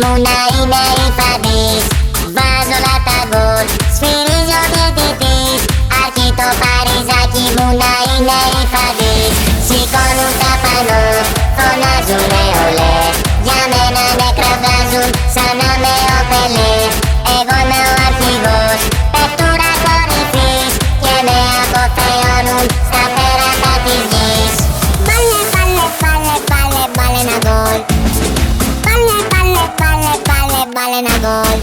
もないメイパーティーバーのラタボースィリジョデティティキとパリザキもないネイパーディーシコヌタパのジュレ ένα γκολ.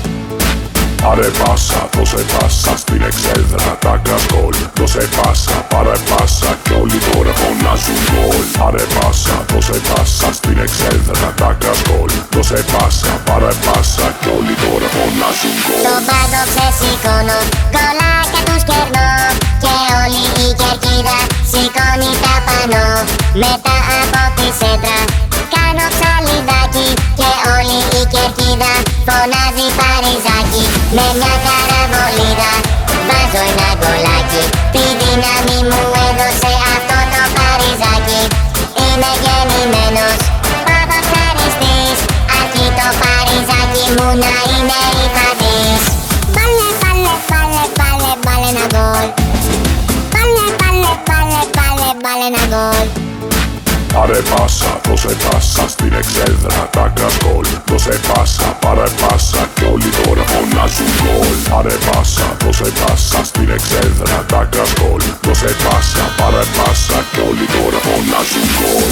Πάρε πάσα, δώσε πάσα στην εξέδρα τα κασκόλ Δώσε πάσα, πάρε πάσα κι όλοι τώρα φωνάζουν γκολ. Πάρε πάσα, δώσε πάσα στην εξέδρα τα κασκόλ Δώσε πάσα, πάρε πάσα κι όλοι τώρα φωνάζουν γκολ. Το πάγκο ξεσηκώνω, γκολάκια τους κερνώ Και όλη η κερκίδα σηκώνει τα πανώ Μετά από τη σέντρα κάνω ψαλιδάκι. Και όλη η κερκίδα φωνάζει παριζάκι Με μια καραβολίδα. Βάζω ένα γκολάκι Τη δύναμη μου έδωσε αυτό το παριζάκι. Είμαι γεννημένος ποδοσφαιριστής Αρκεί το παριζάκι μου να είναι Πάρε πάσα, δώσε πάσα στην εξέδρα τα κασκόλ Δώσε πάσα, πάρε πάσα κι όλοι τώρα φωνάζουν γκολ. Πάρε πάσα, δώσε πάσα στην εξέδρα τα κασκόλ Δώσε πάσα, πάρε πάσα κι όλοι τώρα φωνάζουν γκολ